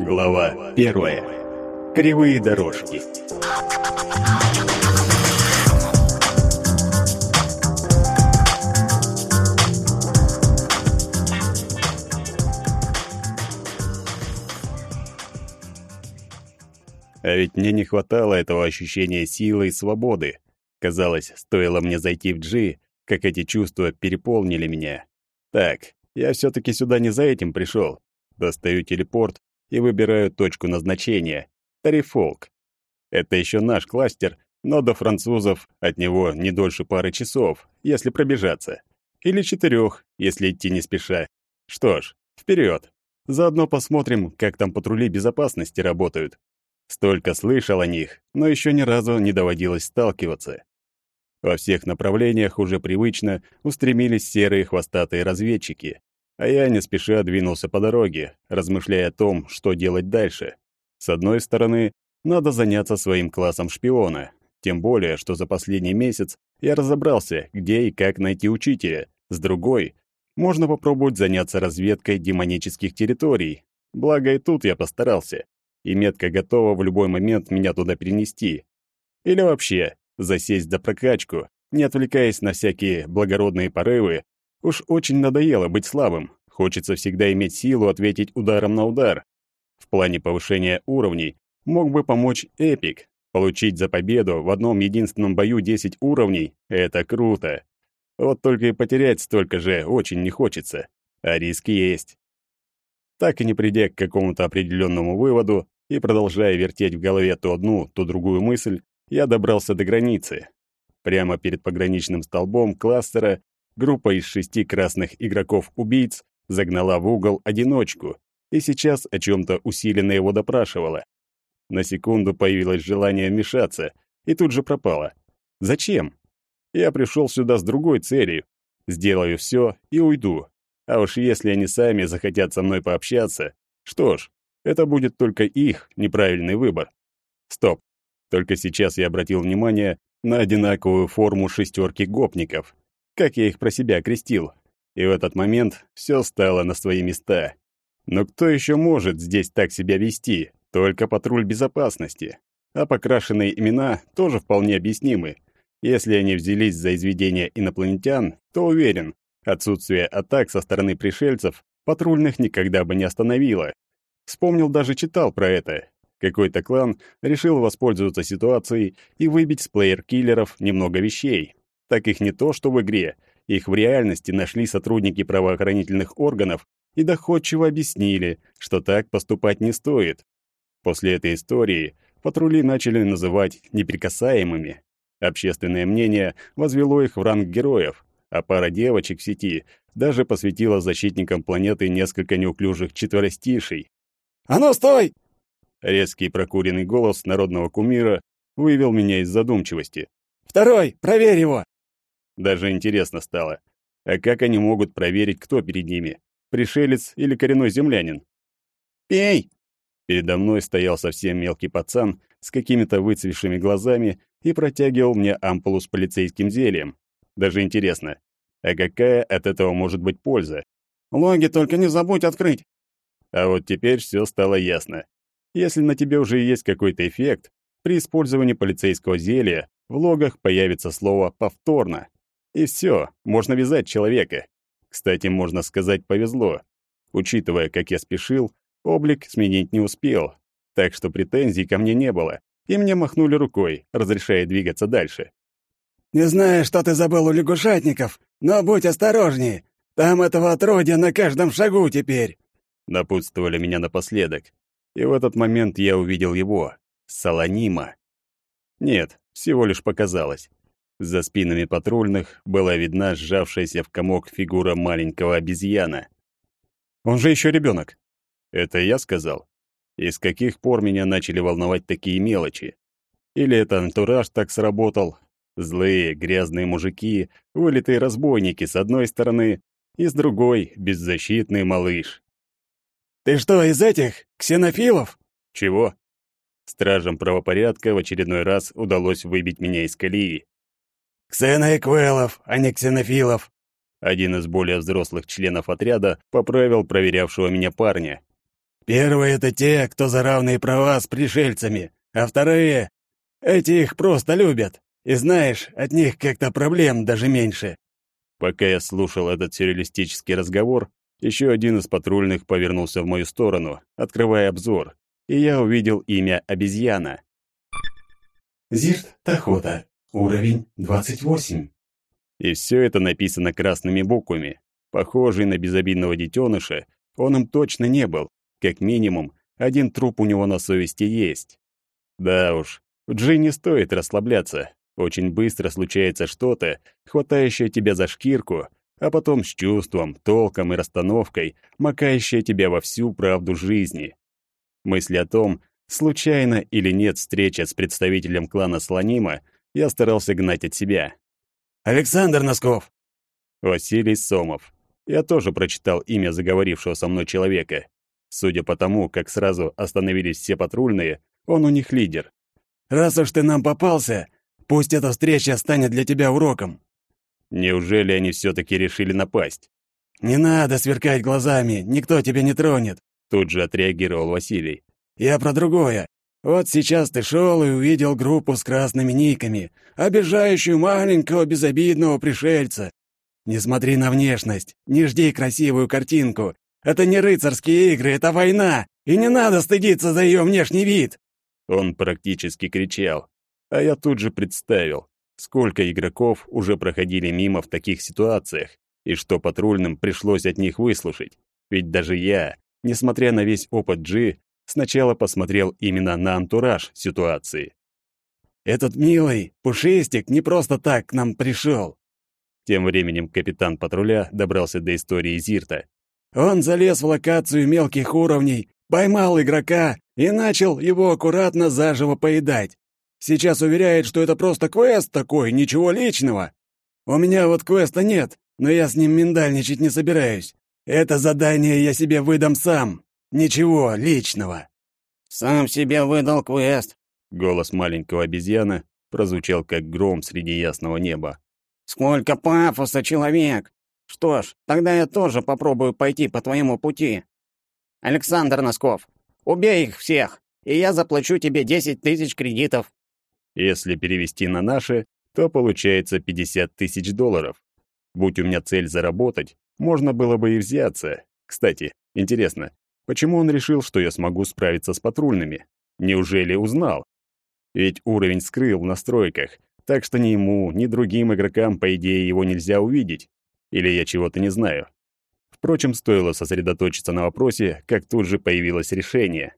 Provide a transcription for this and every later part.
Глава первая. Кривые дорожки. А ведь мне не хватало этого ощущения силы и свободы. Казалось, стоило мне зайти в Джи, как эти чувства переполнили меня. Так, я все таки сюда не за этим пришел. Достаю телепорт и выбираю точку назначения — Тарифолк. Это еще наш кластер, но до французов от него не дольше пары часов, если пробежаться. Или четырех, если идти не спеша. Что ж, вперед. Заодно посмотрим, как там патрули безопасности работают. Столько слышал о них, но еще ни разу не доводилось сталкиваться. Во всех направлениях уже привычно устремились серые хвостатые разведчики, а я не спеша двинулся по дороге, размышляя о том, что делать дальше. С одной стороны, надо заняться своим классом шпиона, тем более, что за последний месяц я разобрался, где и как найти учителя. С другой, можно попробовать заняться разведкой демонических территорий. Благо и тут я постарался, и метка готова в любой момент меня туда перенести. Или вообще, засесть за прокачку, не отвлекаясь на всякие благородные порывы. Уж очень надоело быть слабым. Хочется всегда иметь силу ответить ударом на удар. В плане повышения уровней мог бы помочь Эпик. Получить за победу в одном единственном бою 10 уровней — это круто. Вот только и потерять столько же очень не хочется. А риски есть. Так и не придя к какому-то определенному выводу и продолжая вертеть в голове то одну, то другую мысль, я добрался до границы. Прямо перед пограничным столбом кластера группа из шести красных игроков-убийц загнала в угол одиночку и сейчас о чем-то усиленно его допрашивала. На секунду появилось желание вмешаться, и тут же пропало. Зачем? Я пришел сюда с другой целью. Сделаю все и уйду. А уж если они сами захотят со мной пообщаться, что ж, это будет только их неправильный выбор. Стоп. Только сейчас я обратил внимание на одинаковую форму шестерки гопников, как я их про себя крестил. И в этот момент все стало на свои места. Но кто еще может здесь так себя вести? Только патруль безопасности. А покрашенные имена тоже вполне объяснимы. Если они взялись за изведение инопланетян, то уверен, отсутствие атак со стороны пришельцев патрульных никогда бы не остановило. Вспомнил, даже читал про это. Какой-то клан решил воспользоваться ситуацией и выбить с плеер-киллеров немного вещей. Так их не то, что в игре, их в реальности нашли сотрудники правоохранительных органов и доходчиво объяснили, что так поступать не стоит. После этой истории патрули начали называть неприкасаемыми. Общественное мнение возвело их в ранг героев, а пара девочек в сети даже посвятила защитникам планеты несколько неуклюжих четверостишей. «А ну, стой!» Резкий прокуренный голос народного кумира вывел меня из задумчивости. «Второй! Проверь его!» Даже интересно стало. А как они могут проверить, кто перед ними? Пришелец или коренной землянин? «Пей!» Передо мной стоял совсем мелкий пацан с какими-то выцвевшими глазами и протягивал мне ампулу с полицейским зельем. Даже интересно, а какая от этого может быть польза? «Логи только не забудь открыть!» А вот теперь все стало ясно. Если на тебе уже есть какой-то эффект, при использовании полицейского зелья в логах появится слово «повторно». И все, можно вязать человека. Кстати, можно сказать, повезло. Учитывая, как я спешил, облик сменить не успел, так что претензий ко мне не было, и мне махнули рукой, разрешая двигаться дальше. «Не знаю, что ты забыл у лягушатников, но будь осторожнее. Там этого отродья на каждом шагу теперь!» Напутствовали меня напоследок. И в этот момент я увидел его, Солонима. Нет, всего лишь показалось. За спинами патрульных была видна сжавшаяся в комок фигура маленького обезьяна. «Он же еще ребенок!» Это я сказал? И с каких пор меня начали волновать такие мелочи? Или это антураж так сработал? Злые, грязные мужики, вылитые разбойники с одной стороны, и с другой — беззащитный малыш. «Ты что, из этих? Ксенофилов?» «Чего?» Стражам правопорядка в очередной раз удалось выбить меня из колеи. «Ксеноэквелов, а не ксенофилов!» Один из более взрослых членов отряда поправил проверявшего меня парня. Первые — это те, кто за равные права с пришельцами, а вторые — эти их просто любят. И знаешь, от них как-то проблем даже меньше». Пока я слушал этот сюрреалистический разговор, еще один из патрульных повернулся в мою сторону, открывая обзор, и я увидел имя обезьяна. Зирт Тахота. Уровень 28. И все это написано красными буквами. Похожий на безобидного детеныша, он им точно не был. Как минимум, один труп у него на совести есть. Да уж, в Джи стоит расслабляться. Очень быстро случается что-то, хватающее тебя за шкирку, а потом с чувством, толком и расстановкой, макающее тебя во всю правду жизни. Мысли о том, случайно или нет встреча с представителем клана Слонима, я старался гнать от себя. «Александр Носков!» Василий Сомов. Я тоже прочитал имя заговорившего со мной человека. Судя по тому, как сразу остановились все патрульные, он у них лидер. «Раз уж ты нам попался, пусть эта встреча станет для тебя уроком». Неужели они все-таки решили напасть? «Не надо сверкать глазами, никто тебя не тронет», тут же отреагировал Василий. «Я про другое. Вот сейчас ты шел и увидел группу с красными никами, обижающую маленького безобидного пришельца. Не смотри на внешность, не жди красивую картинку. Это не рыцарские игры, это война, и не надо стыдиться за ее внешний вид!» Он практически кричал. А я тут же представил, сколько игроков уже проходили мимо в таких ситуациях, и что патрульным пришлось от них выслушать. Ведь даже я, несмотря на весь опыт G, сначала посмотрел именно на антураж ситуации. «Этот милый пушистик не просто так к нам пришел. Тем временем капитан патруля добрался до истории Зирта. Он залез в локацию мелких уровней, поймал игрока и начал его аккуратно заживо поедать. Сейчас уверяет, что это просто квест такой, ничего личного. У меня вот квеста нет, но я с ним миндальничать не собираюсь. Это задание я себе выдам сам. Ничего личного. Сам себе выдал квест. Голос маленького обезьяна прозвучал как гром среди ясного неба. Сколько пафоса, человек! Что ж, тогда я тоже попробую пойти по твоему пути. Александр Носков, убей их всех, и я заплачу тебе десять тысяч кредитов. Если перевести на наши, то получается пятьдесят тысяч долларов. Будь у меня цель заработать, можно было бы и взяться. Кстати, интересно, почему он решил, что я смогу справиться с патрульными? Неужели узнал? Ведь уровень скрыл в настройках, так что ни ему, ни другим игрокам, по идее, его нельзя увидеть. Или я чего-то не знаю. Впрочем, стоило сосредоточиться на вопросе, как тут же появилось решение.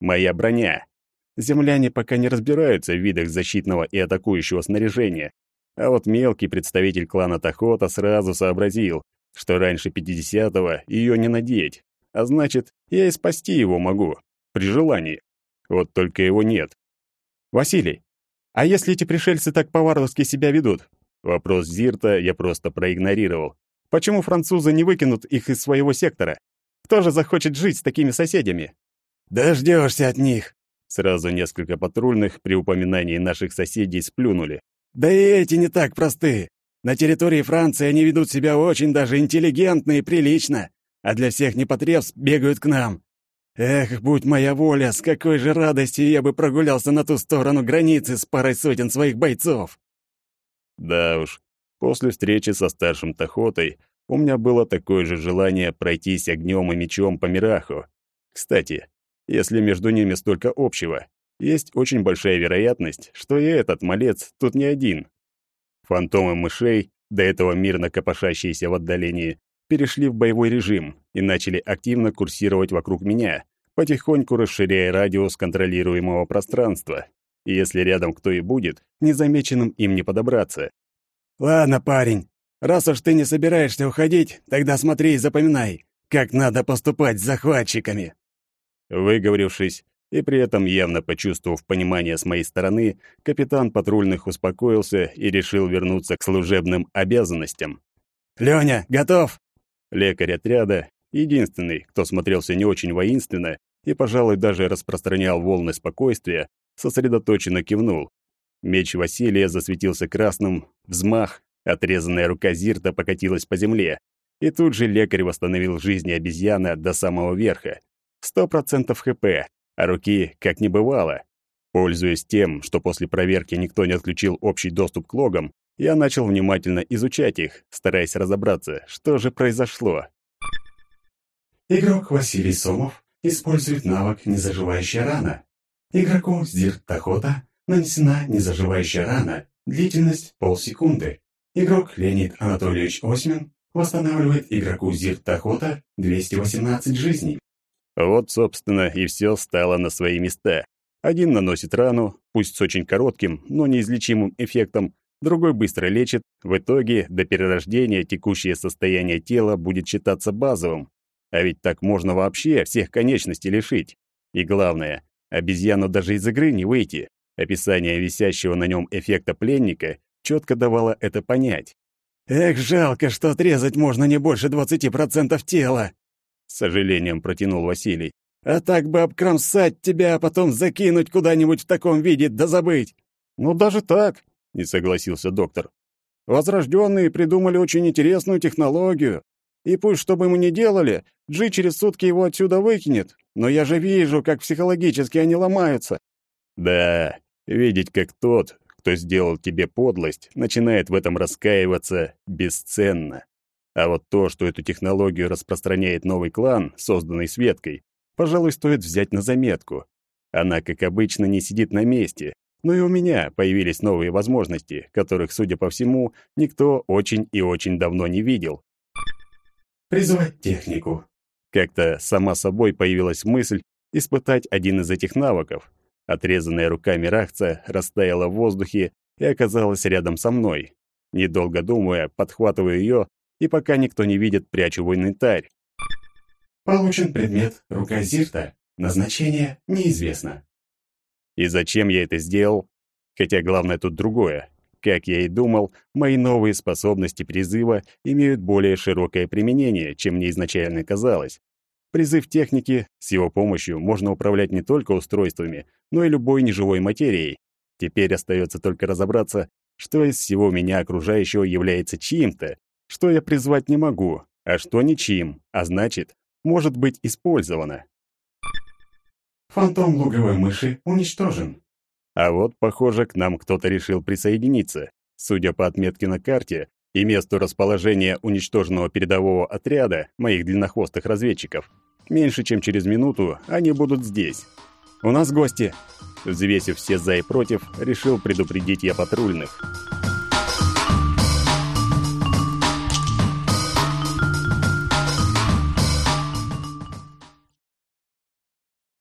Моя броня. Земляне пока не разбираются в видах защитного и атакующего снаряжения. А вот мелкий представитель клана Тахота сразу сообразил, что раньше 50-го ее не надеть. А значит, я и спасти его могу, при желании. Вот только его нет. «Василий, а если эти пришельцы так по-варварски себя ведут? Вопрос Зирта я просто проигнорировал. Почему французы не выкинут их из своего сектора? Кто же захочет жить с такими соседями? Дождешься от них. Сразу несколько патрульных при упоминании наших соседей сплюнули. Да и эти не так просты. На территории Франции они ведут себя очень даже интеллигентно и прилично, а для всех непотребств бегают к нам. Эх, будь моя воля, с какой же радостью я бы прогулялся на ту сторону границы с парой сотен своих бойцов. Да уж, после встречи со старшим Тахотой у меня было такое же желание пройтись огнем и мечом по Мираху. Кстати, если между ними столько общего, есть очень большая вероятность, что и этот малец тут не один. Фантомы мышей, до этого мирно копошащиеся в отдалении, перешли в боевой режим и начали активно курсировать вокруг меня, потихоньку расширяя радиус контролируемого пространства. И если рядом кто и будет, незамеченным им не подобраться. «Ладно, парень, раз уж ты не собираешься уходить, тогда смотри и запоминай, как надо поступать с захватчиками». Выговорившись, и при этом явно почувствовав понимание с моей стороны, капитан патрульных успокоился и решил вернуться к служебным обязанностям. «Лёня, готов?» Лекарь отряда, единственный, кто смотрелся не очень воинственно и, пожалуй, даже распространял волны спокойствия, сосредоточенно кивнул. Меч Василия засветился красным, взмах, отрезанная рука Зирта покатилась по земле, и тут же лекарь восстановил жизни обезьяны до самого верха. 100% ХП, а руки как не бывало. Пользуясь тем, что после проверки никто не отключил общий доступ к логам, я начал внимательно изучать их, стараясь разобраться, что же произошло. Игрок Василий Сомов использует навык «Незаживающая рана». Игроку Зирт Тахота нанесена незаживающая рана, длительность полсекунды. Игрок Леонид Анатольевич Осьмин восстанавливает игроку Зирт Тахота 218 жизней. Вот, собственно, и все стало на свои места. Один наносит рану, пусть с очень коротким, но неизлечимым эффектом, другой быстро лечит. В итоге до перерождения текущее состояние тела будет считаться базовым. А ведь так можно вообще всех конечностей лишить. И главное, обезьяну даже из игры не выйти. Описание висящего на нем эффекта пленника четко давало это понять. «Эх, жалко, что отрезать можно не больше 20% тела!» С сожалением протянул Василий. «А так бы обкромсать тебя, а потом закинуть куда-нибудь в таком виде, да забыть!» «Ну, даже так!» — не согласился доктор. «Возрожденные придумали очень интересную технологию. И пусть что бы мы ни делали, Джи через сутки его отсюда выкинет. Но я же вижу, как психологически они ломаются. Да, видеть, как тот, кто сделал тебе подлость, начинает в этом раскаиваться, бесценно. А вот то, что эту технологию распространяет новый клан, созданный Светкой, пожалуй, стоит взять на заметку. Она, как обычно, не сидит на месте, но и у меня появились новые возможности, которых, судя по всему, никто очень и очень давно не видел. Призвать технику. Как-то сама собой появилась мысль испытать один из этих навыков. Отрезанная рука Мирахца растаяла в воздухе и оказалась рядом со мной. Недолго думая, подхватываю ее и пока никто не видит, прячу в инвентарь. Получен предмет «Рука Зирта». Назначение неизвестно. И зачем я это сделал? Хотя главное тут другое. Как я и думал, мои новые способности призыва имеют более широкое применение, чем мне изначально казалось. Призыв техники, с его помощью можно управлять не только устройствами, но и любой неживой материей. Теперь остается только разобраться, что из всего меня окружающего является чьим-то, что я призвать не могу, а что ничьим, а значит, может быть использовано. Фантом луговой мыши уничтожен. А вот, похоже, к нам кто-то решил присоединиться. Судя по отметке на карте и месту расположения уничтоженного передового отряда моих длиннохвостых разведчиков, меньше чем через минуту они будут здесь. «У нас гости!» Взвесив все «за» и «против», решил предупредить я патрульных.